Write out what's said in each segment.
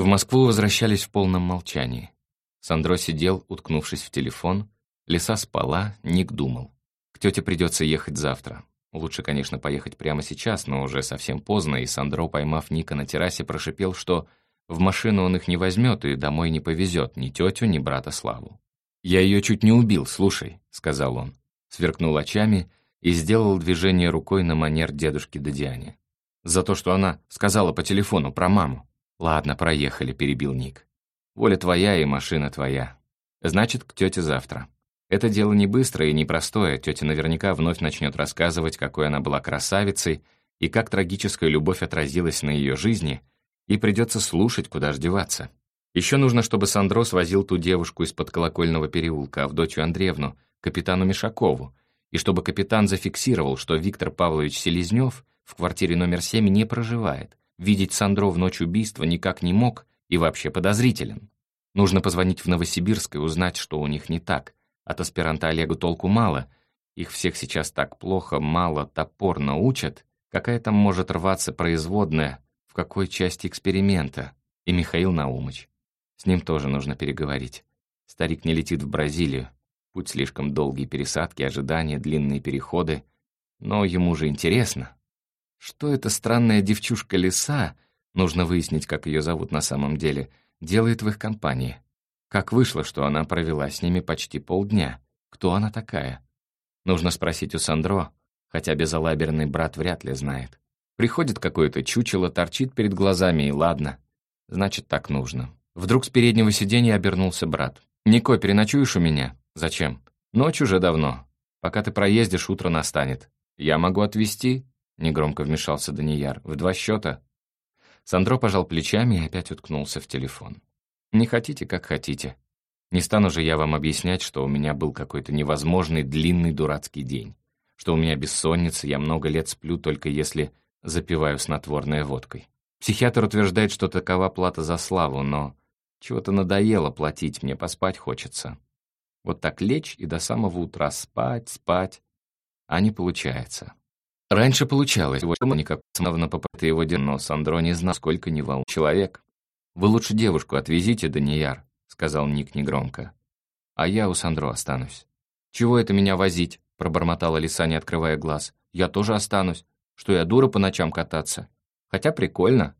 В Москву возвращались в полном молчании. Сандро сидел, уткнувшись в телефон, Лиса спала, Ник думал. К тете придется ехать завтра. Лучше, конечно, поехать прямо сейчас, но уже совсем поздно, и Сандро, поймав Ника на террасе, прошипел, что в машину он их не возьмет и домой не повезет ни тетю, ни брата Славу. «Я ее чуть не убил, слушай», — сказал он. Сверкнул очами и сделал движение рукой на манер дедушки Дадиане. «За то, что она сказала по телефону про маму». «Ладно, проехали», — перебил Ник. «Воля твоя и машина твоя. Значит, к тете завтра». Это дело не быстрое и непростое, тетя наверняка вновь начнет рассказывать, какой она была красавицей и как трагическая любовь отразилась на ее жизни, и придется слушать, куда ж деваться. Еще нужно, чтобы Сандро свозил ту девушку из-под колокольного переулка, Авдотью Андреевну, капитану Мишакову, и чтобы капитан зафиксировал, что Виктор Павлович Селезнев в квартире номер 7 не проживает, видеть Сандро в ночь убийства никак не мог и вообще подозрителен. Нужно позвонить в Новосибирск и узнать, что у них не так. От аспиранта Олега толку мало. Их всех сейчас так плохо, мало, топорно учат. Какая там может рваться производная, в какой части эксперимента? И Михаил Наумыч. С ним тоже нужно переговорить. Старик не летит в Бразилию. Путь слишком долгий, пересадки, ожидания, длинные переходы. Но ему же интересно. Что эта странная девчушка Лиса, нужно выяснить, как ее зовут на самом деле, делает в их компании? Как вышло, что она провела с ними почти полдня? Кто она такая? Нужно спросить у Сандро, хотя безалаберный брат вряд ли знает. Приходит какое-то чучело, торчит перед глазами, и ладно. Значит, так нужно. Вдруг с переднего сиденья обернулся брат. «Нико, переночуешь у меня?» «Зачем?» «Ночь уже давно. Пока ты проездишь, утро настанет. Я могу отвезти?» Негромко вмешался Данияр. «В два счета?» Сандро пожал плечами и опять уткнулся в телефон. Не хотите, как хотите. Не стану же я вам объяснять, что у меня был какой-то невозможный длинный дурацкий день, что у меня бессонница, я много лет сплю, только если запиваю снотворной водкой. Психиатр утверждает, что такова плата за славу, но чего-то надоело платить, мне поспать хочется. Вот так лечь и до самого утра спать, спать, а не получается. Раньше получалось, вот никак на попытка его день, но Сандро не знал, сколько не волн человек. «Вы лучше девушку отвезите, Данияр», — сказал Ник негромко. «А я у Сандро останусь». «Чего это меня возить?» — пробормотала лиса, не открывая глаз. «Я тоже останусь. Что я дура по ночам кататься? Хотя прикольно».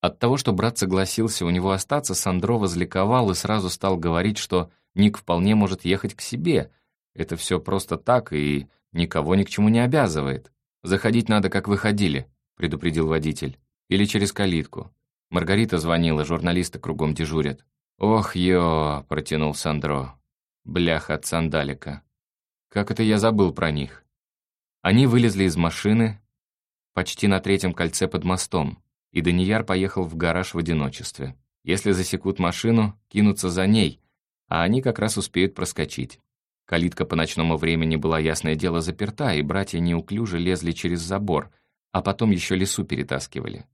От того, что брат согласился у него остаться, Сандро возликовал и сразу стал говорить, что Ник вполне может ехать к себе. Это все просто так и никого ни к чему не обязывает. «Заходить надо, как выходили», — предупредил водитель. «Или через калитку. Маргарита звонила, журналисты кругом дежурят. «Ох, ё!» — протянул Сандро. Бляха от сандалика. Как это я забыл про них? Они вылезли из машины почти на третьем кольце под мостом, и Данияр поехал в гараж в одиночестве. Если засекут машину, кинутся за ней, а они как раз успеют проскочить. Калитка по ночному времени была, ясное дело, заперта, и братья неуклюже лезли через забор, а потом еще лесу перетаскивали.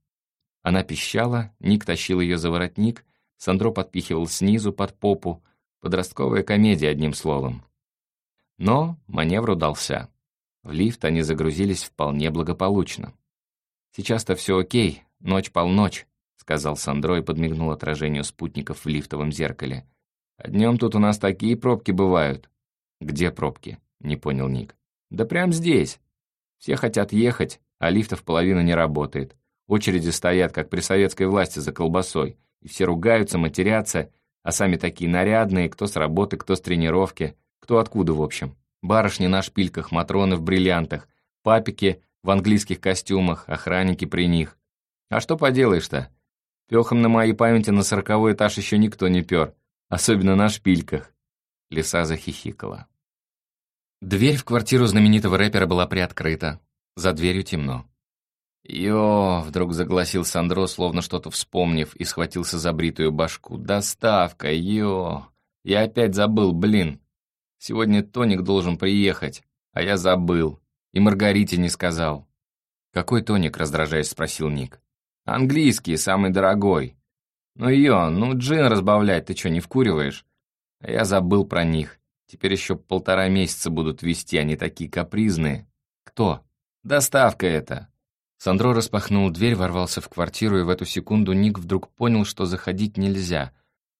Она пищала, Ник тащил ее за воротник, Сандро подпихивал снизу под попу. Подростковая комедия, одним словом. Но маневр удался. В лифт они загрузились вполне благополучно. «Сейчас-то все окей, ночь-полночь», — сказал Сандро и подмигнул отражению спутников в лифтовом зеркале. «А днем тут у нас такие пробки бывают». «Где пробки?» — не понял Ник. «Да прям здесь. Все хотят ехать, а лифтов половина не работает. Очереди стоят, как при советской власти за колбасой, и все ругаются, матерятся, а сами такие нарядные, кто с работы, кто с тренировки, кто откуда, в общем. Барышни на шпильках, матроны в бриллиантах, папики в английских костюмах, охранники при них. А что поделаешь-то? Пехом на моей памяти на сороковой этаж еще никто не пер, особенно на шпильках. Лиса захихикала. Дверь в квартиру знаменитого рэпера была приоткрыта. За дверью темно. «Йо!» — вдруг загласил Сандро, словно что-то вспомнив, и схватился за бритую башку. «Доставка! Йо! Я опять забыл, блин! Сегодня Тоник должен приехать, а я забыл. И Маргарите не сказал». «Какой Тоник?» — раздражаясь, спросил Ник. «Английский, самый дорогой». «Ну, Йо, ну джин разбавлять ты что, не вкуриваешь?» Я забыл про них. Теперь еще полтора месяца будут вести, они такие капризные. «Кто?» «Доставка это!» Сандро распахнул дверь, ворвался в квартиру, и в эту секунду Ник вдруг понял, что заходить нельзя.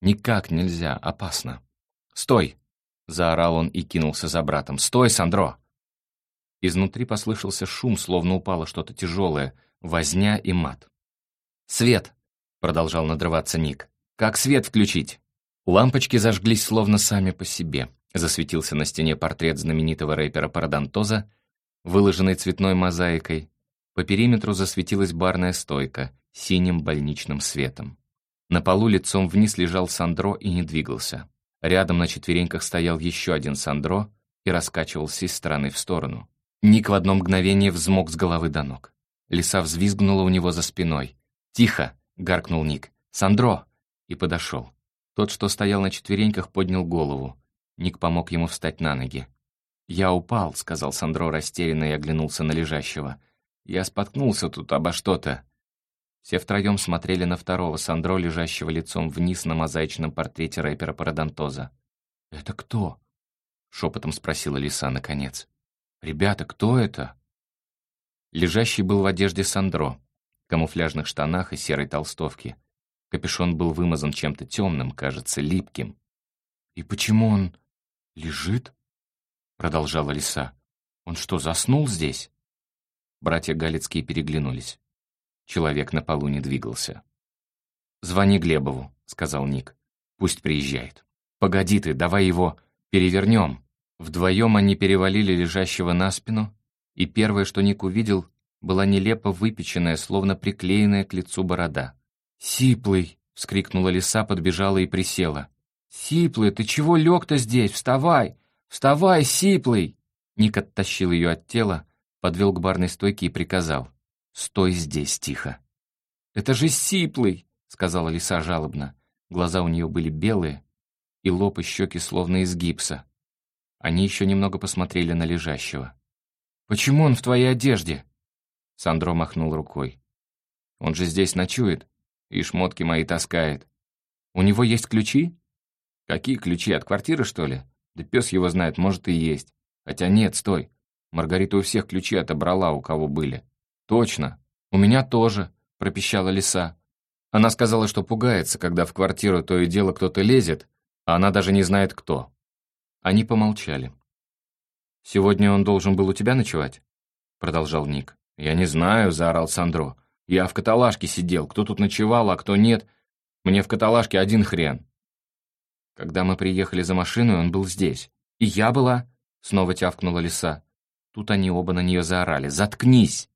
Никак нельзя, опасно. «Стой!» — заорал он и кинулся за братом. «Стой, Сандро!» Изнутри послышался шум, словно упало что-то тяжелое, возня и мат. «Свет!» — продолжал надрываться Ник. «Как свет включить?» Лампочки зажглись словно сами по себе. Засветился на стене портрет знаменитого рэпера Парадонтоза, выложенный цветной мозаикой, по периметру засветилась барная стойка синим больничным светом. На полу лицом вниз лежал Сандро и не двигался. Рядом на четвереньках стоял еще один Сандро и раскачивался из стороны в сторону. Ник в одно мгновение взмок с головы до ног. Лиса взвизгнула у него за спиной. «Тихо!» — гаркнул Ник. «Сандро!» И подошел. Тот, что стоял на четвереньках, поднял голову. Ник помог ему встать на ноги. «Я упал», — сказал Сандро растерянно и оглянулся на лежащего. Я споткнулся тут обо что-то». Все втроем смотрели на второго Сандро, лежащего лицом вниз на мозаичном портрете рэпера Парадонтоза. «Это кто?» — шепотом спросила Лиса наконец. «Ребята, кто это?» Лежащий был в одежде Сандро, камуфляжных штанах и серой толстовке. Капюшон был вымазан чем-то темным, кажется, липким. «И почему он лежит?» — продолжала лиса. «Он что, заснул здесь?» Братья Галицкие переглянулись. Человек на полу не двигался. «Звони Глебову», — сказал Ник. «Пусть приезжает». «Погоди ты, давай его перевернем». Вдвоем они перевалили лежащего на спину, и первое, что Ник увидел, была нелепо выпеченная, словно приклеенная к лицу борода. «Сиплый!» — вскрикнула лиса, подбежала и присела. «Сиплый, ты чего лег-то здесь? Вставай! Вставай, Сиплый!» Ник оттащил ее от тела, подвел к барной стойке и приказал. «Стой здесь, тихо». «Это же Сиплый!» — сказала лиса жалобно. Глаза у нее были белые, и лоб и щеки словно из гипса. Они еще немного посмотрели на лежащего. «Почему он в твоей одежде?» Сандро махнул рукой. «Он же здесь ночует и шмотки мои таскает. У него есть ключи?» «Какие ключи? От квартиры, что ли? Да пес его знает, может и есть. Хотя нет, стой. Маргарита у всех ключи отобрала, у кого были. «Точно. У меня тоже», — пропищала лиса. Она сказала, что пугается, когда в квартиру то и дело кто-то лезет, а она даже не знает, кто. Они помолчали. «Сегодня он должен был у тебя ночевать?» — продолжал Ник. «Я не знаю», — заорал Сандро. «Я в каталажке сидел. Кто тут ночевал, а кто нет? Мне в каталажке один хрен». Когда мы приехали за машиной, он был здесь. «И я была?» — снова тявкнула лиса. Тут они оба на нее заорали «Заткнись!»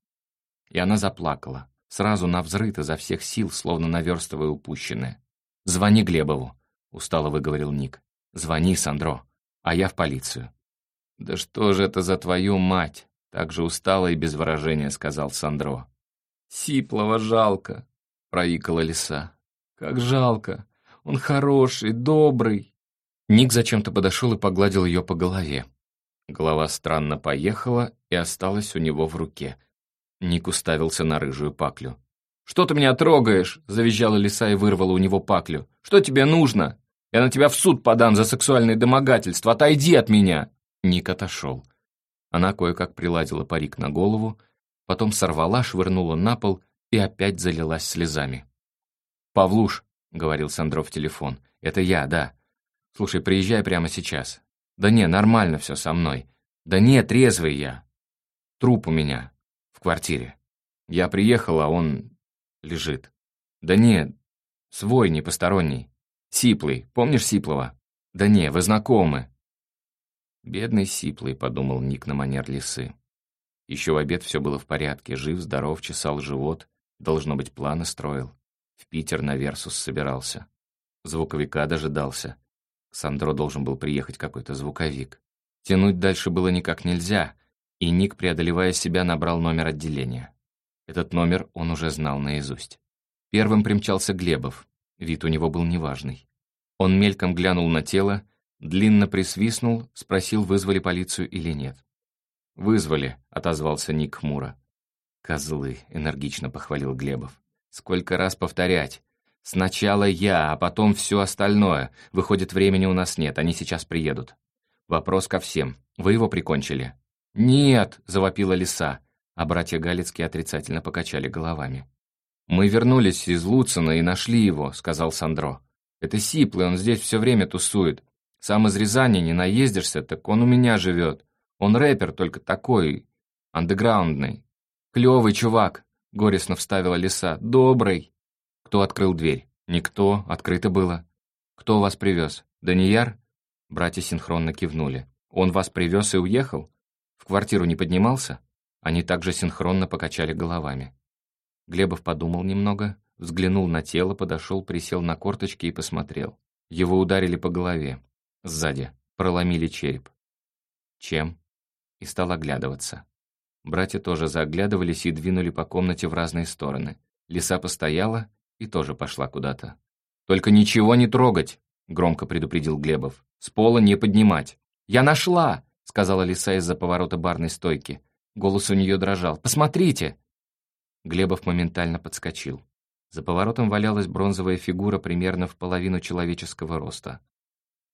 И она заплакала, сразу навзрыд изо всех сил, словно наверстывая упущенное. «Звони Глебову», — устало выговорил Ник. «Звони, Сандро, а я в полицию». «Да что же это за твою мать?» — так же устало и без выражения сказал Сандро. «Сиплого жалко», — проикала лиса. «Как жалко! Он хороший, добрый!» Ник зачем-то подошел и погладил ее по голове. Голова странно поехала и осталась у него в руке. Ник уставился на рыжую паклю. «Что ты меня трогаешь?» — завизжала лиса и вырвала у него паклю. «Что тебе нужно? Я на тебя в суд подам за сексуальное домогательство. Отойди от меня!» Ник отошел. Она кое-как приладила парик на голову, потом сорвала, швырнула на пол и опять залилась слезами. «Павлуш», — говорил Сандров в телефон, — «это я, да. Слушай, приезжай прямо сейчас. Да не, нормально все со мной. Да не, трезвый я. Труп у меня в квартире. Я приехал, а он лежит. Да не, свой, не посторонний. Сиплый, помнишь Сиплова? Да не, вы знакомы. Бедный Сиплый, подумал Ник на манер лисы. Еще в обед все было в порядке, жив, здоров, чесал живот, должно быть, планы строил. В Питер на Версус собирался. Звуковика дожидался. Сандро должен был приехать какой-то звуковик. Тянуть дальше было никак нельзя, и Ник, преодолевая себя, набрал номер отделения. Этот номер он уже знал наизусть. Первым примчался Глебов. Вид у него был неважный. Он мельком глянул на тело, длинно присвистнул, спросил, вызвали полицию или нет. «Вызвали», — отозвался Ник хмуро. «Козлы», — энергично похвалил Глебов. «Сколько раз повторять? Сначала я, а потом все остальное. Выходит, времени у нас нет, они сейчас приедут. Вопрос ко всем. Вы его прикончили?» «Нет!» — завопила лиса. а братья Галицкие отрицательно покачали головами. «Мы вернулись из Луцина и нашли его», — сказал Сандро. «Это Сиплый, он здесь все время тусует. Сам из Рязани не наездишься, так он у меня живет. Он рэпер, только такой, андеграундный. Клевый чувак», — горестно вставила лиса. «Добрый». Кто открыл дверь? Никто, открыто было. Кто вас привез? Данияр? Братья синхронно кивнули. Он вас привез и уехал? В квартиру не поднимался? Они также синхронно покачали головами. Глебов подумал немного, взглянул на тело, подошел, присел на корточки и посмотрел. Его ударили по голове. Сзади. Проломили череп. Чем? И стал оглядываться. Братья тоже заоглядывались и двинули по комнате в разные стороны. Лиса постояла и тоже пошла куда-то. «Только ничего не трогать!» — громко предупредил Глебов. «С пола не поднимать!» «Я нашла!» — сказала лиса из-за поворота барной стойки. Голос у нее дрожал. «Посмотрите!» Глебов моментально подскочил. За поворотом валялась бронзовая фигура примерно в половину человеческого роста.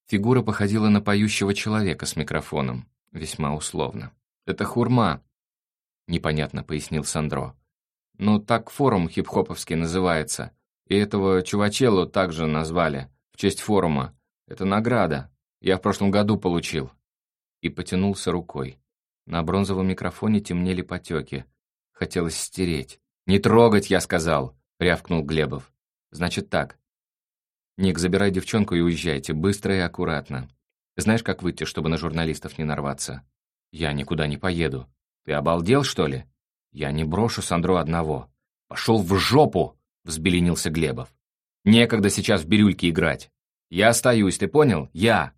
Фигура походила на поющего человека с микрофоном, весьма условно. «Это хурма», — непонятно пояснил Сандро. «Ну, так форум хип-хоповский называется. И этого чувачелу также назвали, в честь форума. Это награда. Я в прошлом году получил». И потянулся рукой. На бронзовом микрофоне темнели потеки. Хотелось стереть. «Не трогать, я сказал!» — рявкнул Глебов. «Значит так. Ник, забирай девчонку и уезжайте, быстро и аккуратно. Знаешь, как выйти, чтобы на журналистов не нарваться? Я никуда не поеду. Ты обалдел, что ли? Я не брошу Сандро одного. Пошел в жопу!» — взбеленился Глебов. «Некогда сейчас в бирюльке играть. Я остаюсь, ты понял? Я!»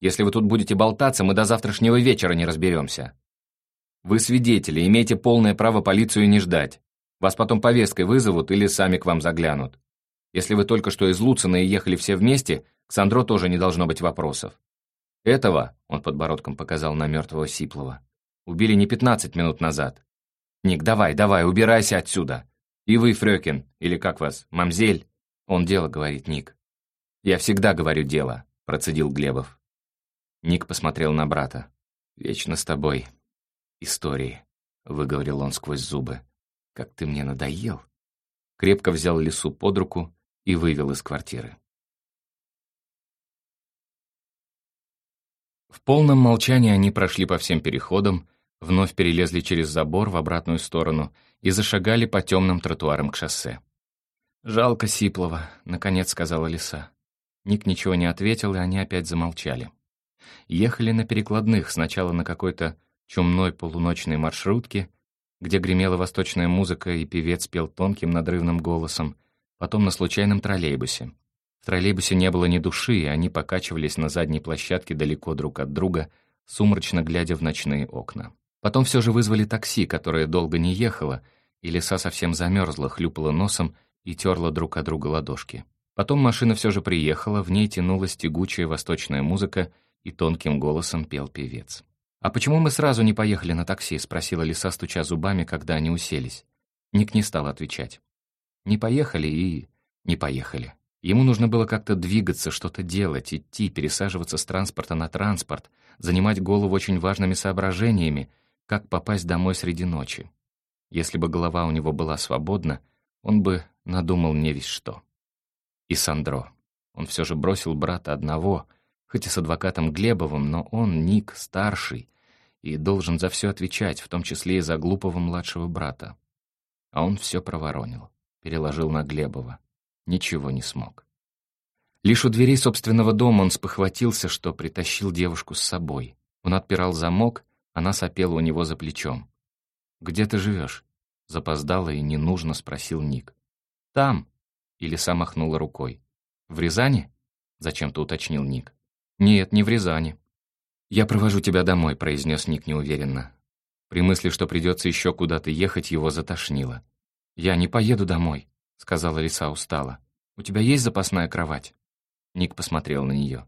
Если вы тут будете болтаться, мы до завтрашнего вечера не разберемся. Вы свидетели, имеете полное право полицию не ждать. Вас потом повесткой вызовут или сами к вам заглянут. Если вы только что из Луцина и ехали все вместе, к Сандро тоже не должно быть вопросов. Этого, он подбородком показал на мертвого Сиплова, убили не 15 минут назад. Ник, давай, давай, убирайся отсюда. И вы, Фрёкин, или как вас, мамзель? Он дело, говорит Ник. Я всегда говорю дело, процедил Глебов. Ник посмотрел на брата. «Вечно с тобой. Истории», — выговорил он сквозь зубы. «Как ты мне надоел!» Крепко взял лису под руку и вывел из квартиры. В полном молчании они прошли по всем переходам, вновь перелезли через забор в обратную сторону и зашагали по темным тротуарам к шоссе. «Жалко Сиплова», — наконец сказала лиса. Ник ничего не ответил, и они опять замолчали. Ехали на перекладных, сначала на какой-то чумной полуночной маршрутке, где гремела восточная музыка и певец пел тонким надрывным голосом, потом на случайном троллейбусе. В троллейбусе не было ни души, и они покачивались на задней площадке далеко друг от друга, сумрачно глядя в ночные окна. Потом все же вызвали такси, которое долго не ехало, и лиса совсем замерзла, хлюпала носом и терла друг от друга ладошки. Потом машина все же приехала, в ней тянулась тягучая восточная музыка — и тонким голосом пел певец. «А почему мы сразу не поехали на такси?» — спросила лиса, стуча зубами, когда они уселись. Ник не стал отвечать. Не поехали и... не поехали. Ему нужно было как-то двигаться, что-то делать, идти, пересаживаться с транспорта на транспорт, занимать голову очень важными соображениями, как попасть домой среди ночи. Если бы голова у него была свободна, он бы надумал не весь что. И Сандро. Он все же бросил брата одного, хоть и с адвокатом Глебовым, но он, Ник, старший, и должен за все отвечать, в том числе и за глупого младшего брата. А он все проворонил, переложил на Глебова. Ничего не смог. Лишь у дверей собственного дома он спохватился, что притащил девушку с собой. Он отпирал замок, она сопела у него за плечом. «Где ты живешь?» — запоздало и ненужно спросил Ник. «Там», — или сам махнула рукой. «В Рязани?» — зачем-то уточнил Ник. «Нет, не в Рязани». «Я провожу тебя домой», — произнес Ник неуверенно. При мысли, что придется еще куда-то ехать, его затошнило. «Я не поеду домой», — сказала Лиса устало. «У тебя есть запасная кровать?» Ник посмотрел на нее.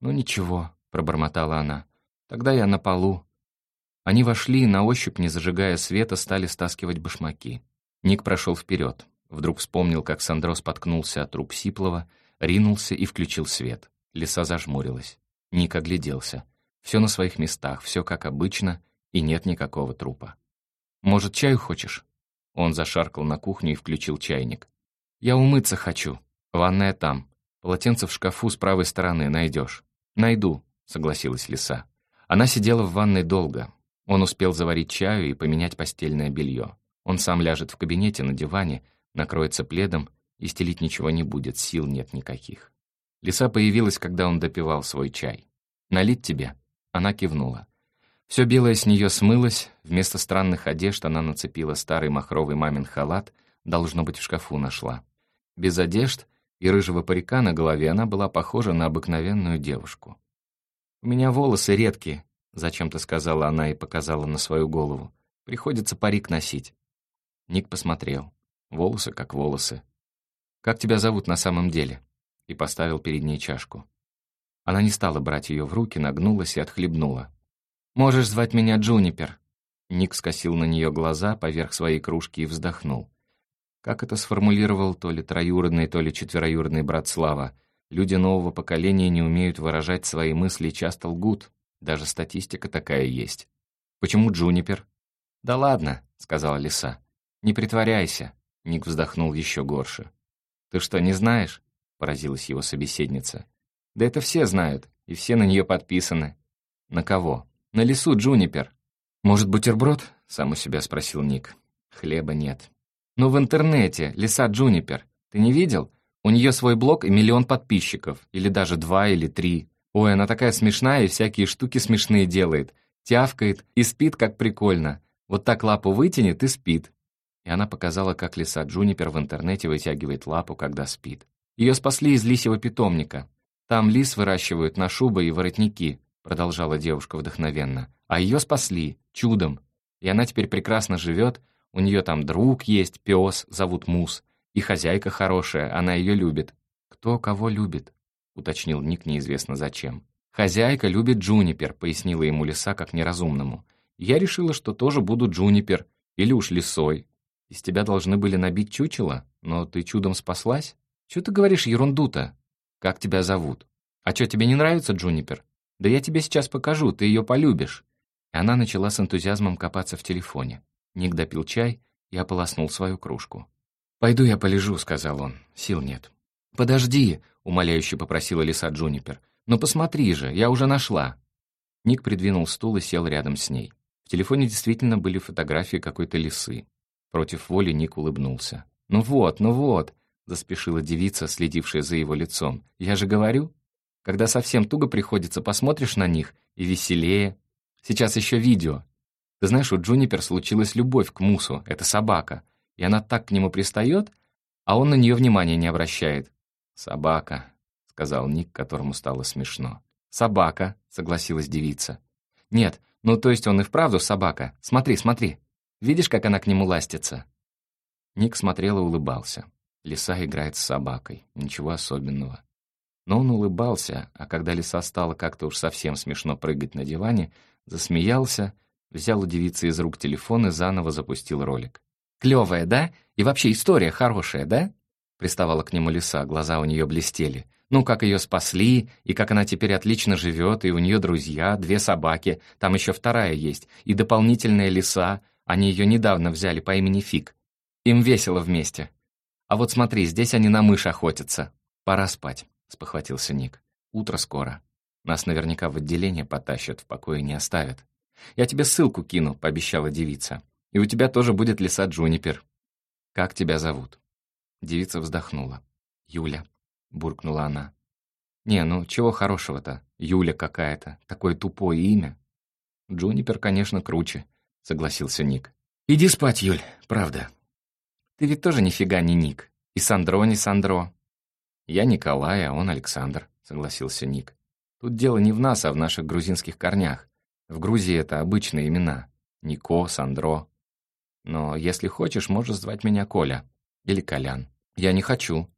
«Ну ничего», — пробормотала она. «Тогда я на полу». Они вошли и на ощупь, не зажигая света, стали стаскивать башмаки. Ник прошел вперед. Вдруг вспомнил, как Сандро споткнулся от труп Сиплова, ринулся и включил свет. Лиса зажмурилась. Ник огляделся. Все на своих местах, все как обычно, и нет никакого трупа. Может, чаю хочешь?» Он зашаркал на кухню и включил чайник. «Я умыться хочу. Ванная там. Полотенце в шкафу с правой стороны найдешь». «Найду», — согласилась Лиса. Она сидела в ванной долго. Он успел заварить чаю и поменять постельное белье. Он сам ляжет в кабинете на диване, накроется пледом, и стелить ничего не будет, сил нет никаких. Лиса появилась, когда он допивал свой чай. «Налить тебе?» Она кивнула. Все белое с нее смылось, вместо странных одежд она нацепила старый махровый мамин халат, должно быть, в шкафу нашла. Без одежд и рыжего парика на голове она была похожа на обыкновенную девушку. «У меня волосы редкие», — зачем-то сказала она и показала на свою голову. «Приходится парик носить». Ник посмотрел. Волосы как волосы. «Как тебя зовут на самом деле?» И поставил перед ней чашку. Она не стала брать ее в руки, нагнулась и отхлебнула. «Можешь звать меня Джунипер». Ник скосил на нее глаза поверх своей кружки и вздохнул. Как это сформулировал то ли троюродный, то ли четвероюродный брат Слава, люди нового поколения не умеют выражать свои мысли и часто лгут. Даже статистика такая есть. «Почему Джунипер?» «Да ладно», — сказала лиса. «Не притворяйся», — Ник вздохнул еще горше. «Ты что, не знаешь?» — поразилась его собеседница. «Да это все знают, и все на нее подписаны». «На кого?» «На лесу, Джунипер». «Может, бутерброд?» — сам у себя спросил Ник. «Хлеба нет». «Ну, в интернете, леса Джунипер. Ты не видел? У нее свой блог и миллион подписчиков. Или даже два или три. Ой, она такая смешная и всякие штуки смешные делает. Тявкает и спит, как прикольно. Вот так лапу вытянет и спит». И она показала, как лиса Джунипер в интернете вытягивает лапу, когда спит. Ее спасли из лисьего питомника. Там лис выращивают на шубы и воротники продолжала девушка вдохновенно. «А ее спасли, чудом. И она теперь прекрасно живет, у нее там друг есть, пес, зовут Мус, и хозяйка хорошая, она ее любит». «Кто кого любит?» — уточнил Ник неизвестно зачем. «Хозяйка любит Джунипер», — пояснила ему лиса как неразумному. «Я решила, что тоже буду Джунипер, или уж лисой. Из тебя должны были набить чучело, но ты чудом спаслась? Чего ты говоришь ерунду-то? Как тебя зовут? А что, тебе не нравится Джунипер? «Да я тебе сейчас покажу, ты ее полюбишь». Она начала с энтузиазмом копаться в телефоне. Ник допил чай и ополоснул свою кружку. «Пойду я полежу», — сказал он. «Сил нет». «Подожди», — умоляюще попросила лиса Джунипер. «Ну посмотри же, я уже нашла». Ник придвинул стул и сел рядом с ней. В телефоне действительно были фотографии какой-то лисы. Против воли Ник улыбнулся. «Ну вот, ну вот», — заспешила девица, следившая за его лицом. «Я же говорю». Когда совсем туго приходится, посмотришь на них, и веселее. Сейчас еще видео. Ты знаешь, у Джунипер случилась любовь к Мусу, это собака, и она так к нему пристает, а он на нее внимания не обращает. «Собака», — сказал Ник, которому стало смешно. «Собака», — согласилась девица. «Нет, ну то есть он и вправду собака. Смотри, смотри. Видишь, как она к нему ластится?» Ник смотрел и улыбался. Лиса играет с собакой. Ничего особенного. Но он улыбался, а когда лиса стала как-то уж совсем смешно прыгать на диване, засмеялся, взял у девицы из рук телефон и заново запустил ролик. «Клевая, да? И вообще история хорошая, да?» Приставала к нему лиса, глаза у нее блестели. Ну, как ее спасли, и как она теперь отлично живет, и у нее друзья, две собаки, там еще вторая есть, и дополнительная лиса, они ее недавно взяли по имени Фиг. Им весело вместе. А вот смотри, здесь они на мышь охотятся. Пора спать. — спохватился Ник. «Утро скоро. Нас наверняка в отделение потащат, в покое не оставят. Я тебе ссылку кину», — пообещала девица. «И у тебя тоже будет лиса Джунипер. Как тебя зовут?» Девица вздохнула. «Юля», — буркнула она. «Не, ну чего хорошего-то? Юля какая-то. Такое тупое имя». «Джунипер, конечно, круче», — согласился Ник. «Иди спать, Юль, правда. Ты ведь тоже нифига не Ник. И Сандро не Сандро. «Я Николай, а он Александр», — согласился Ник. «Тут дело не в нас, а в наших грузинских корнях. В Грузии это обычные имена. Нико, Сандро. Но если хочешь, можешь звать меня Коля. Или Колян. Я не хочу.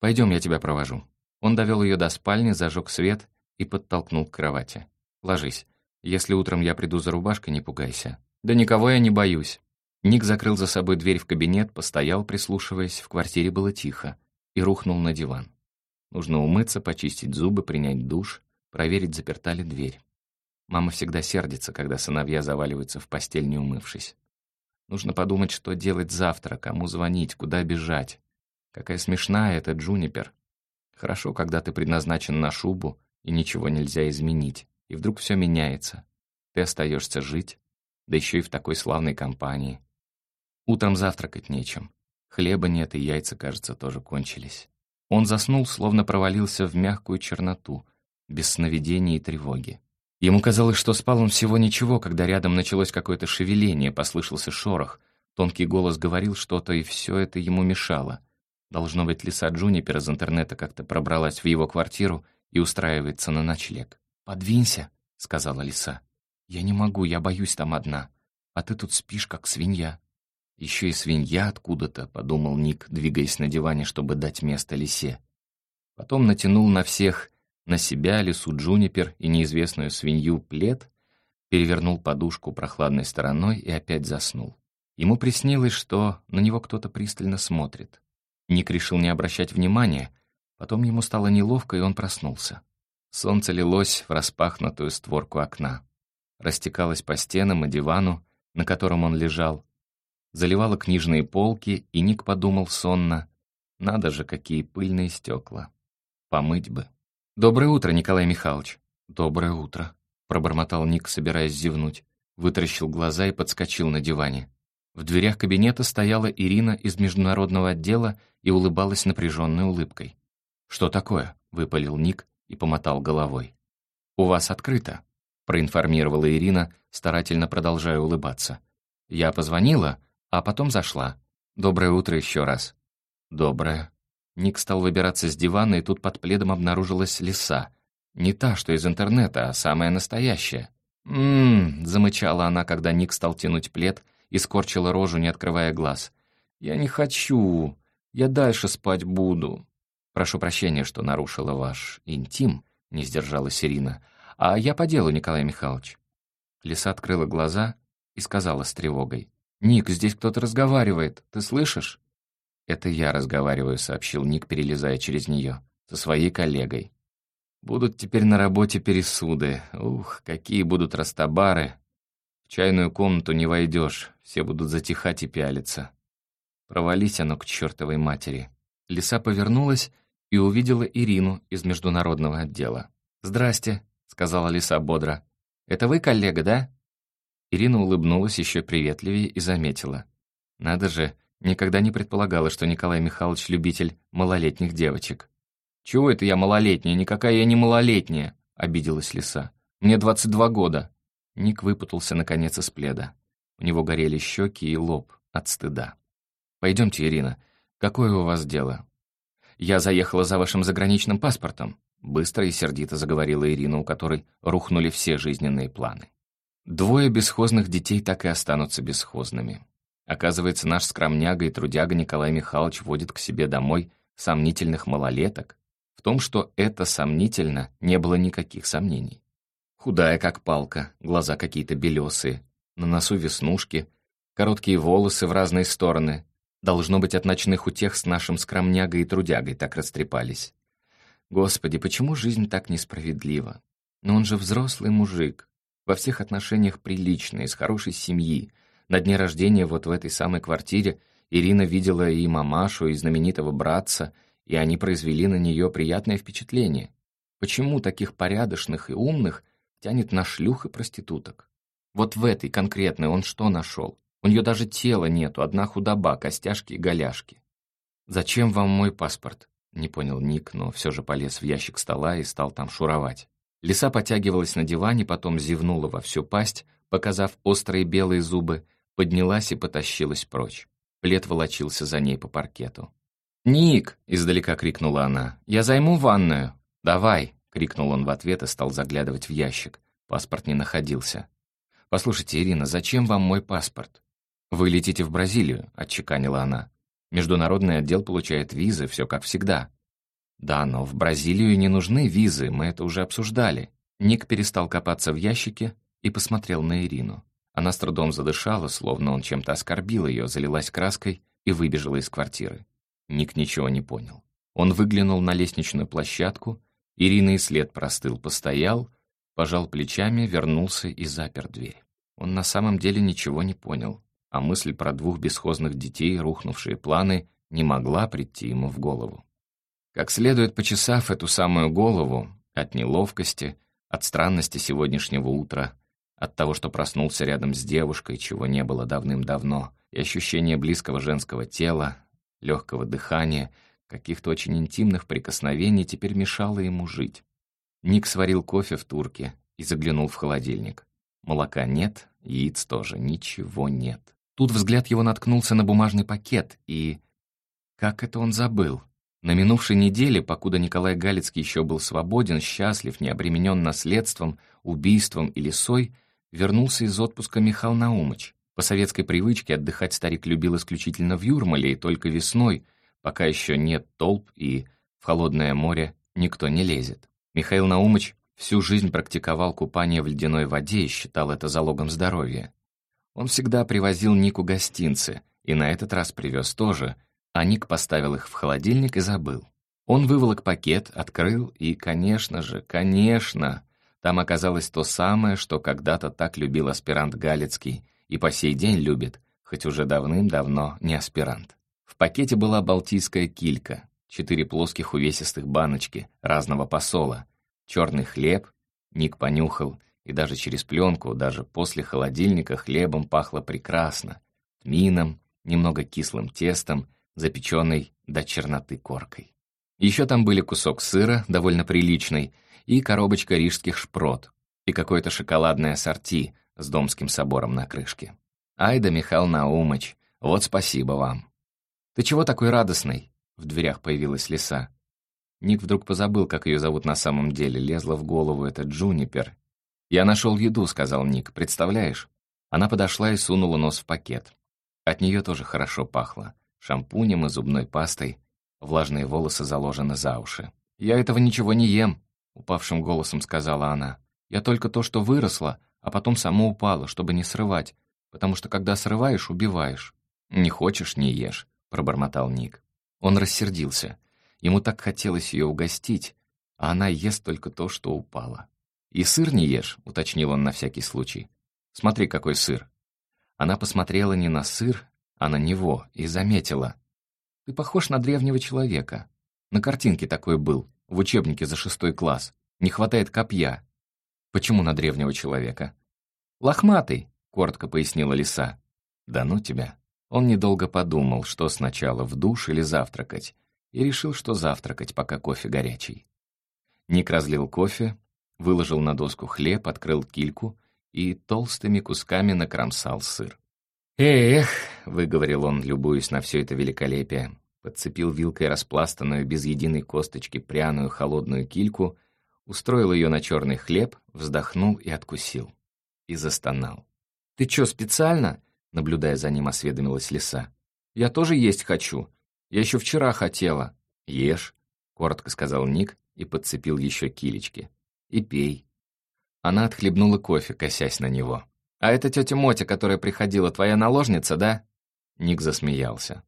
Пойдем, я тебя провожу». Он довел ее до спальни, зажег свет и подтолкнул к кровати. «Ложись. Если утром я приду за рубашкой, не пугайся». «Да никого я не боюсь». Ник закрыл за собой дверь в кабинет, постоял, прислушиваясь, в квартире было тихо и рухнул на диван. Нужно умыться, почистить зубы, принять душ, проверить, заперта ли дверь. Мама всегда сердится, когда сыновья заваливаются в постель, не умывшись. Нужно подумать, что делать завтра, кому звонить, куда бежать. Какая смешная эта Джунипер. Хорошо, когда ты предназначен на шубу, и ничего нельзя изменить, и вдруг все меняется. Ты остаешься жить, да еще и в такой славной компании. Утром завтракать нечем. Хлеба нет, и яйца, кажется, тоже кончились. Он заснул, словно провалился в мягкую черноту, без сновидений и тревоги. Ему казалось, что спал он всего ничего, когда рядом началось какое-то шевеление, послышался шорох. Тонкий голос говорил что-то, и все это ему мешало. Должно быть, лиса Джунипер из интернета как-то пробралась в его квартиру и устраивается на ночлег. «Подвинься», — сказала лиса. «Я не могу, я боюсь там одна. А ты тут спишь, как свинья». «Еще и свинья откуда-то», — подумал Ник, двигаясь на диване, чтобы дать место лисе. Потом натянул на всех, на себя, лису Джунипер и неизвестную свинью плед, перевернул подушку прохладной стороной и опять заснул. Ему приснилось, что на него кто-то пристально смотрит. Ник решил не обращать внимания, потом ему стало неловко, и он проснулся. Солнце лилось в распахнутую створку окна. Растекалось по стенам и дивану, на котором он лежал, заливала книжные полки, и Ник подумал сонно, надо же, какие пыльные стекла. Помыть бы. «Доброе утро, Николай Михайлович». «Доброе утро», — пробормотал Ник, собираясь зевнуть. Вытаращил глаза и подскочил на диване. В дверях кабинета стояла Ирина из международного отдела и улыбалась напряженной улыбкой. «Что такое?» — выпалил Ник и помотал головой. «У вас открыто», — проинформировала Ирина, старательно продолжая улыбаться. «Я позвонила, а потом зашла. «Доброе утро еще раз». «Доброе». Ник стал выбираться с дивана, и тут под пледом обнаружилась лиса. Не та, что из интернета, а самая настоящая. «М-м-м», замычала она, когда Ник стал тянуть плед и скорчила рожу, не открывая глаз. «Я не хочу. Я дальше спать буду». «Прошу прощения, что нарушила ваш интим», — не сдержалась Ирина. «А я по делу, Николай Михайлович». Лиса открыла глаза и сказала с тревогой. «Ник, здесь кто-то разговаривает. Ты слышишь?» «Это я разговариваю», — сообщил Ник, перелезая через нее. «Со своей коллегой. Будут теперь на работе пересуды. Ух, какие будут растабары. В чайную комнату не войдешь, все будут затихать и пялиться. Провались оно к чертовой матери». Лиса повернулась и увидела Ирину из международного отдела. «Здрасте», — сказала Лиса бодро. «Это вы коллега, да?» Ирина улыбнулась еще приветливее и заметила. «Надо же, никогда не предполагала, что Николай Михайлович любитель малолетних девочек». «Чего это я малолетняя? Никакая я не малолетняя!» — обиделась лиса. «Мне 22 года!» Ник выпутался наконец из пледа. У него горели щеки и лоб от стыда. «Пойдемте, Ирина. Какое у вас дело?» «Я заехала за вашим заграничным паспортом», — быстро и сердито заговорила Ирина, у которой рухнули все жизненные планы. Двое бесхозных детей так и останутся бесхозными. Оказывается, наш скромняга и трудяга Николай Михайлович водит к себе домой сомнительных малолеток. В том, что это сомнительно, не было никаких сомнений. Худая, как палка, глаза какие-то белесые, на носу веснушки, короткие волосы в разные стороны. Должно быть, от ночных утех с нашим скромнягой и трудягой так растрепались. Господи, почему жизнь так несправедлива? Но он же взрослый мужик, во всех отношениях приличная, из хорошей семьи. На дне рождения вот в этой самой квартире Ирина видела и мамашу, и знаменитого братца, и они произвели на нее приятное впечатление. Почему таких порядочных и умных тянет на шлюх и проституток? Вот в этой конкретной он что нашел? У нее даже тела нету, одна худоба, костяшки и голяшки. «Зачем вам мой паспорт?» Не понял Ник, но все же полез в ящик стола и стал там шуровать. Лиса потягивалась на диване, потом зевнула во всю пасть, показав острые белые зубы, поднялась и потащилась прочь. Плед волочился за ней по паркету. «Ник!» — издалека крикнула она. «Я займу ванную!» «Давай!» — крикнул он в ответ и стал заглядывать в ящик. Паспорт не находился. «Послушайте, Ирина, зачем вам мой паспорт?» «Вы летите в Бразилию», — отчеканила она. «Международный отдел получает визы, все как всегда. Да, но в Бразилию не нужны визы, мы это уже обсуждали. Ник перестал копаться в ящике и посмотрел на Ирину. Она с трудом задышала, словно он чем-то оскорбил ее, залилась краской и выбежала из квартиры. Ник ничего не понял. Он выглянул на лестничную площадку, Ирина и след простыл, постоял, пожал плечами, вернулся и запер дверь. Он на самом деле ничего не понял. а мысль про двух бесхозных детей, рухнувшие планы, не могла прийти ему в голову. Как следует почесав эту самую голову от неловкости, от странности сегодняшнего утра, от того, что проснулся рядом с девушкой, чего не было давным-давно, и ощущение близкого женского тела, легкого дыхания, каких-то очень интимных прикосновений теперь мешало ему жить. Ник сварил кофе в турке и заглянул в холодильник. Молока нет, яиц тоже, ничего нет. Тут взгляд его наткнулся на бумажный пакет, и... Как это он забыл? На минувшей неделе, покуда Николай Галицкий еще был свободен, счастлив, не обременен наследством, убийством или сой, вернулся из отпуска Михаил Наумыч. По советской привычке отдыхать старик любил исключительно в Юрмале и только весной, пока еще нет толп и в холодное море никто не лезет. Михаил Наумыч всю жизнь практиковал купание в ледяной воде и считал это залогом здоровья. Он всегда привозил Нику гостинцы, и на этот раз привез тоже, а Ник поставил их в холодильник и забыл. Он выволок пакет, открыл, и, конечно же, конечно, там оказалось то самое, что когда-то так любил аспирант Галицкий и по сей день любит, хоть уже давным-давно не аспирант. В пакете была балтийская килька, четыре плоских увесистых баночки разного посола, черный хлеб, Ник понюхал, и даже через пленку, даже после холодильника хлебом пахло прекрасно, тмином, немного кислым тестом, запеченной до черноты коркой. Еще там были кусок сыра, довольно приличный, и коробочка рижских шпрот, и какое-то шоколадное ассорти с Домским собором на крышке. Айда Михаил Наумыч, вот спасибо вам. «Ты чего такой радостный?» В дверях появилась лиса. Ник вдруг позабыл, как ее зовут на самом деле, лезла в голову эта Джунипер. «Я нашел еду», — сказал Ник, — «представляешь?» Она подошла и сунула нос в пакет. От нее тоже хорошо пахло. Шампунем и зубной пастой. Влажные волосы заложены за уши. «Я этого ничего не ем», упавшим голосом сказала она. «Я только то, что выросла, а потом само упала, чтобы не срывать, потому что когда срываешь, убиваешь». «Не хочешь — не ешь», — пробормотал Ник. Он рассердился. Ему так хотелось ее угостить, а она ест только то, что упало. «И сыр не ешь», — уточнил он на всякий случай. «Смотри, какой сыр». Она посмотрела не на сыр, а на него и заметила. «Ты похож на древнего человека. На картинке такой был, в учебнике за шестой класс. Не хватает копья. Почему на древнего человека? Лохматый, коротко пояснила лиса. Да ну тебя. Он недолго подумал, что сначала в душ или завтракать, и решил, что завтракать, пока кофе горячий. Ник разлил кофе, выложил на доску хлеб, открыл кильку и толстыми кусками накромсал сыр. «Эх», — выговорил он, любуясь на все это великолепие, подцепил вилкой распластанную без единой косточки пряную холодную кильку, устроил ее на черный хлеб, вздохнул и откусил. И застонал. «Ты чё, специально?» — наблюдая за ним, осведомилась лиса. «Я тоже есть хочу. Я еще вчера хотела». «Ешь», — коротко сказал Ник и подцепил еще килечки. «И пей». Она отхлебнула кофе, косясь на него. «А это тетя Мотя, которая приходила, твоя наложница, да?» Ник засмеялся.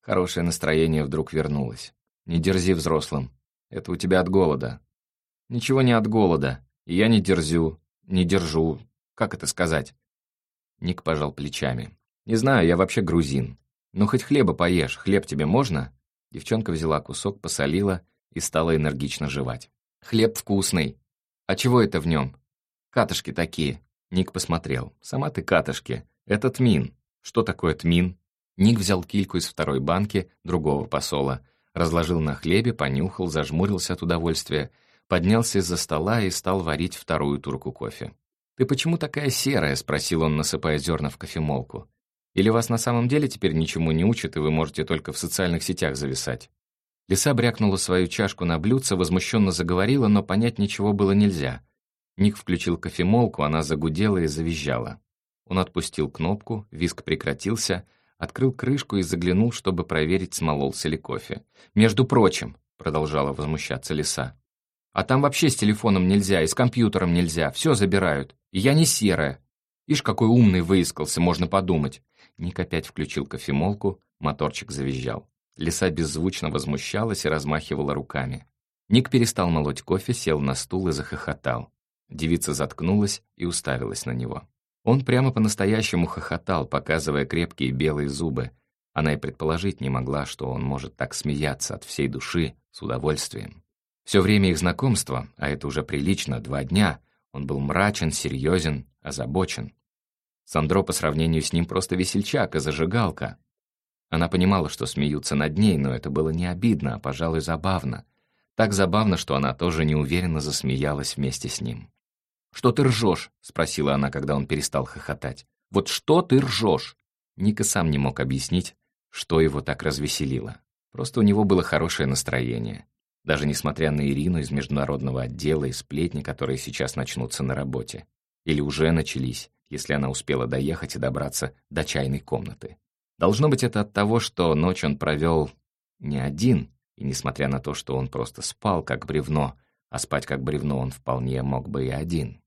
Хорошее настроение вдруг вернулось. «Не дерзи взрослым. Это у тебя от голода». «Ничего не от голода. И я не дерзю, не держу. Как это сказать?» Ник пожал плечами. «Не знаю, я вообще грузин. Ну, хоть хлеба поешь. Хлеб тебе можно?» Девчонка взяла кусок, посолила и стала энергично жевать. «Хлеб вкусный. А чего это в нем?» «Катышки такие». Ник посмотрел. «Сама ты катышки. Это тмин». «Что такое тмин?» Ник взял кильку из второй банки, другого посола, разложил на хлебе, понюхал, зажмурился от удовольствия, поднялся из-за стола и стал варить вторую турку кофе. «Ты почему такая серая?» — спросил он, насыпая зерна в кофемолку. «Или вас на самом деле теперь ничему не учат, и вы можете только в социальных сетях зависать?» Лиса брякнула свою чашку на блюдце, возмущенно заговорила, но понять ничего было нельзя. Ник включил кофемолку, она загудела и завизжала. Он отпустил кнопку, виск прекратился — открыл крышку и заглянул, чтобы проверить, смололся ли кофе. «Между прочим», — продолжала возмущаться лиса, «а там вообще с телефоном нельзя, и с компьютером нельзя, все забирают, и я не серая. Ишь, какой умный выискался, можно подумать». Ник опять включил кофемолку, моторчик завизжал. Лиса беззвучно возмущалась и размахивала руками. Ник перестал молоть кофе, сел на стул и захохотал. Девица заткнулась и уставилась на него. Он прямо по-настоящему хохотал, показывая крепкие белые зубы. Она и предположить не могла, что он может так смеяться от всей души, с удовольствием. Все время их знакомства, а это уже прилично, два дня, он был мрачен, серьезен, озабочен. Сандро по сравнению с ним просто весельчак и зажигалка. Она понимала, что смеются над ней, но это было не обидно, а, пожалуй, забавно. Так забавно, что она тоже неуверенно засмеялась вместе с ним. «Что ты ржешь?» — спросила она, когда он перестал хохотать. «Вот что ты ржешь?» Ника сам не мог объяснить, что его так развеселило. Просто у него было хорошее настроение. Даже несмотря на Ирину из международного отдела и сплетни, которые сейчас начнутся на работе. Или уже начались, если она успела доехать и добраться до чайной комнаты. Должно быть это от того, что ночь он провел не один, и несмотря на то, что он просто спал как бревно, а спать как бревно он вполне мог бы и один.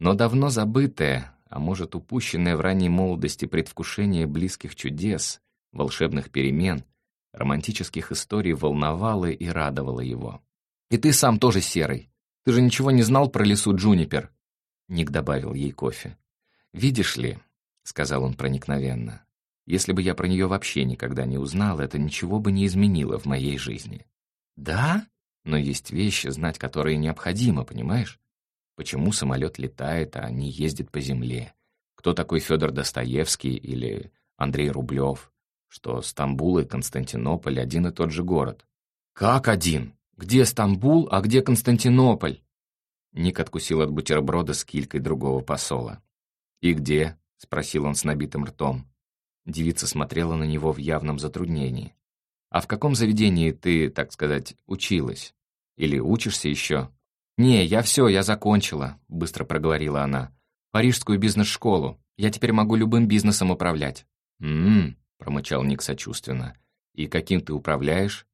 Но давно забытое, а может упущенное в ранней молодости предвкушение близких чудес, волшебных перемен, романтических историй волновало и радовало его. «И ты сам тоже серый. Ты же ничего не знал про лесу Джунипер?» Ник добавил ей кофе. «Видишь ли», — сказал он проникновенно, «если бы я про нее вообще никогда не узнал, это ничего бы не изменило в моей жизни». «Да? Но есть вещи, знать которые необходимо, понимаешь? Почему самолет летает, а не ездит по земле? Кто такой Федор Достоевский или Андрей Рублев? Что Стамбул и Константинополь один и тот же город. Как один? Где Стамбул, а где Константинополь? Ник откусил от бутерброда с килькой другого посола. «И где?» — спросил он с набитым ртом. Девица смотрела на него в явном затруднении. «А в каком заведении ты, так сказать, училась? Или учишься еще?» «Не, я все, я закончила», — быстро проговорила она. «Парижскую бизнес-школу. Я теперь могу любым бизнесом управлять». «М-м», промычал Ник сочувственно. «И каким ты управляешь?»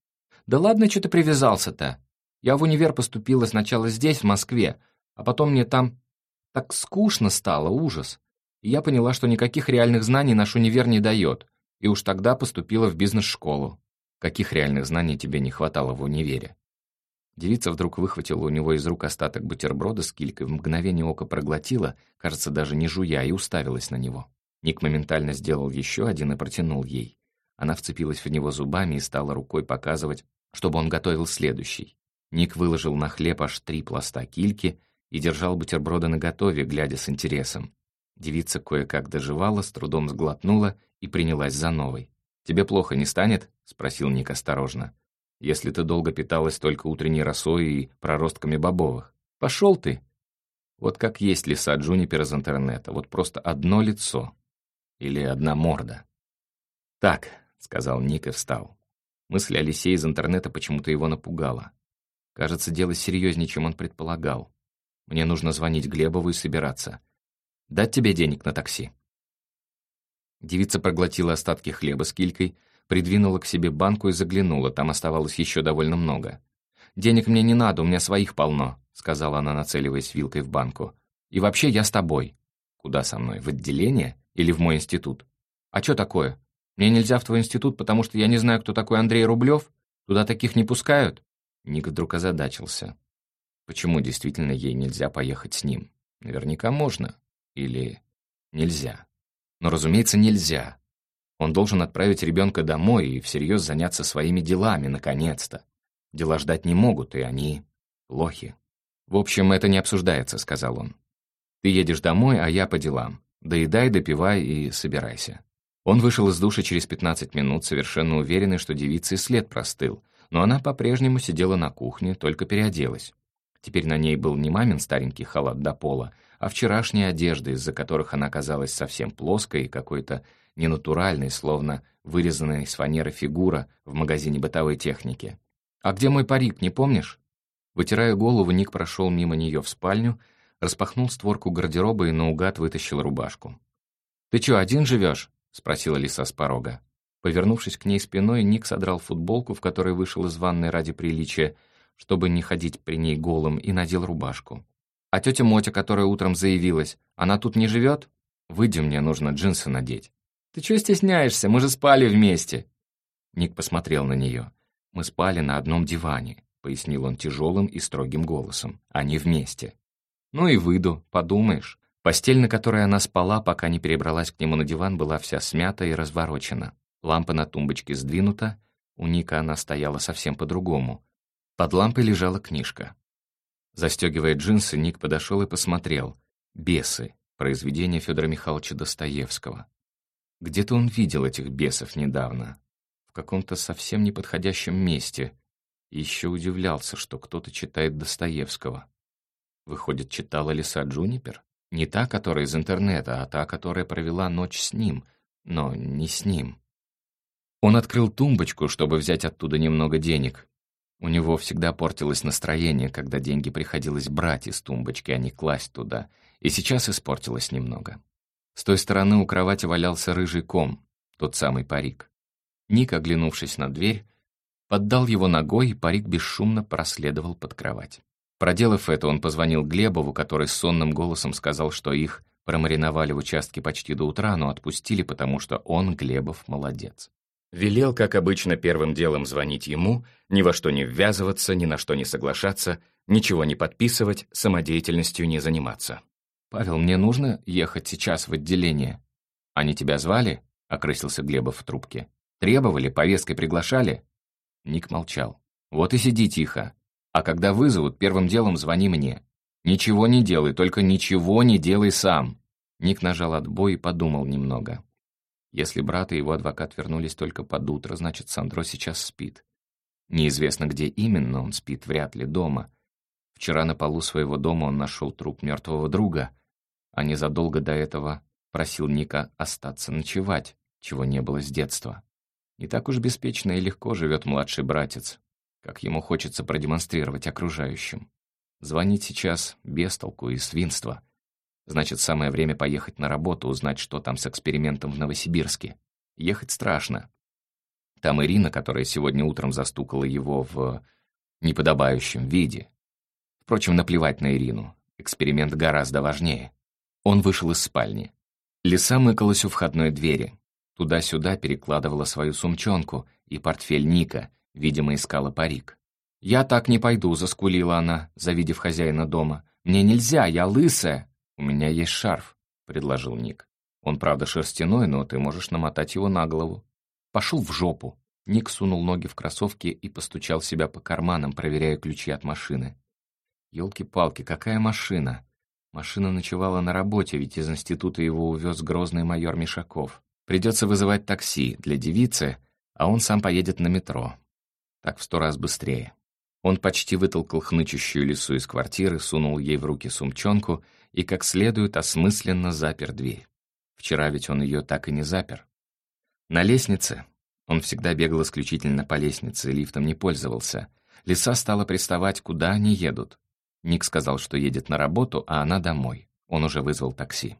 «Да ладно, что ты привязался-то? Я в универ поступила сначала здесь, в Москве, а потом мне там так скучно стало, ужас. И я поняла, что никаких реальных знаний наш универ не дает, и уж тогда поступила в бизнес-школу. Каких реальных знаний тебе не хватало в универе? Девица вдруг выхватила у него из рук остаток бутерброда с килькой, в мгновение ока проглотила, кажется, даже не жуя, и уставилась на него. Ник моментально сделал еще один и протянул ей. Она вцепилась в него зубами и стала рукой показывать, чтобы он готовил следующий. Ник выложил на хлеб аж три пласта кильки и держал бутерброды наготове, глядя с интересом. Девица кое-как доживала, с трудом сглотнула и принялась за новый. «Тебе плохо не станет?» — спросил Ник осторожно если ты долго питалась только утренней росой и проростками бобовых. Пошел ты! Вот как есть лиса Джунипер из интернета, вот просто одно лицо. Или одна морда. «Так», — сказал Ник и встал. Мысль о лисе из интернета почему-то его напугала. Кажется, дело серьезнее, чем он предполагал. Мне нужно звонить Глебову и собираться. Дать тебе денег на такси?» Девица проглотила остатки хлеба с килькой, придвинула к себе банку и заглянула, там оставалось еще довольно много. «Денег мне не надо, у меня своих полно», — сказала она, нацеливаясь вилкой в банку. «И вообще я с тобой». «Куда со мной? В отделение? Или в мой институт?» «А что такое? Мне нельзя в твой институт, потому что я не знаю, кто такой Андрей Рублев? Туда таких не пускают?» Ник вдруг озадачился. Почему действительно ей нельзя поехать с ним? Наверняка можно. Или нельзя. Но, разумеется, нельзя. Он должен отправить ребенка домой и всерьез заняться своими делами, наконец-то. Дела ждать не могут, и они плохи. «В общем, это не обсуждается», — сказал он. «Ты едешь домой, а я по делам. Доедай, допивай и собирайся». Он вышел из душа через 15 минут, совершенно уверенный, что девице след простыл, но она по-прежнему сидела на кухне, только переоделась. Теперь на ней был не мамин старенький халат до пола, а вчерашние одежды, из-за которых она казалась совсем плоской и какой-то ненатуральной, словно вырезанная из фанеры фигура в магазине бытовой техники. «А где мой парик, не помнишь?» Вытирая голову, Ник прошел мимо нее в спальню, распахнул створку гардероба и наугад вытащил рубашку. «Ты что, один живешь?» — спросила Лиса с порога. Повернувшись к ней спиной, Ник содрал футболку, в которой вышел из ванной ради приличия, чтобы не ходить при ней голым, и надел рубашку. «А тетя Мотя, которая утром заявилась, она тут не живет? Выйди, мне нужно джинсы надеть». «Ты чего стесняешься? Мы же спали вместе!» Ник посмотрел на нее. «Мы спали на одном диване», — пояснил он тяжелым и строгим голосом, «а не вместе». «Ну и выйду, подумаешь. Постель, на которой она спала, пока не перебралась к нему на диван, была вся смята и разворочена. Лампа на тумбочке сдвинута, у Ника она стояла совсем по-другому. Под лампой лежала книжка. Застегивая джинсы, Ник подошел и посмотрел. «Бесы» — произведение Федора Михайловича Достоевского. Где-то он видел этих бесов недавно, в каком-то совсем неподходящем месте, и еще удивлялся, что кто-то читает Достоевского. Выходит, читала Лиса Джунипер? Не та, которая из интернета, а та, которая провела ночь с ним, но не с ним. Он открыл тумбочку, чтобы взять оттуда немного денег. У него всегда портилось настроение, когда деньги приходилось брать из тумбочки, а не класть туда, и сейчас испортилось немного. С той стороны у кровати валялся рыжий ком, тот самый парик. Ник, оглянувшись на дверь, поддал его ногой, и парик бесшумно проследовал под кровать. Проделав это, он позвонил Глебову, который сонным голосом сказал, что их промариновали в участке почти до утра, но отпустили, потому что он, Глебов, молодец. Велел, как обычно, первым делом звонить ему, ни во что не ввязываться, ни на что не соглашаться, ничего не подписывать, самодеятельностью не заниматься. «Павел, мне нужно ехать сейчас в отделение». «Они тебя звали?» — окрысился Глебов в трубке. «Требовали? Повесткой приглашали?» Ник молчал. «Вот и сиди тихо. А когда вызовут, первым делом звони мне. Ничего не делай, только ничего не делай сам». Ник нажал отбой и подумал немного. Если брат и его адвокат вернулись только под утро, значит, Сандро сейчас спит. Неизвестно, где именно он спит, вряд ли дома. Вчера на полу своего дома он нашел труп мертвого друга, а незадолго до этого просил Ника остаться ночевать, чего не было с детства. Не так уж беспечно и легко живет младший братец, как ему хочется продемонстрировать окружающим. Звонить сейчас без толку и свинства. Значит, самое время поехать на работу, узнать, что там с экспериментом в Новосибирске. Ехать страшно. Там Ирина, которая сегодня утром застукала его в неподобающем виде, Впрочем, наплевать на Ирину. Эксперимент гораздо важнее. Он вышел из спальни. Лиса мыкалась у входной двери. Туда-сюда перекладывала свою сумчонку и портфель Ника, видимо, искала парик. «Я так не пойду», — заскулила она, завидев хозяина дома. «Мне нельзя, я лысая». «У меня есть шарф», — предложил Ник. «Он, правда, шерстяной, но ты можешь намотать его на голову». «Пошел в жопу». Ник сунул ноги в кроссовки и постучал себя по карманам, проверяя ключи от машины. Ёлки-палки, какая машина! Машина ночевала на работе, ведь из института его увез грозный майор Мишаков. Придется вызывать такси для девицы, а он сам поедет на метро. Так в сто раз быстрее. Он почти вытолкал хнычущую лису из квартиры, сунул ей в руки сумчонку и как следует осмысленно запер дверь. Вчера ведь он ее так и не запер. На лестнице он всегда бегал исключительно по лестнице, лифтом не пользовался. Лиса стала приставать, куда они едут. Ник сказал, что едет на работу, а она домой. Он уже вызвал такси.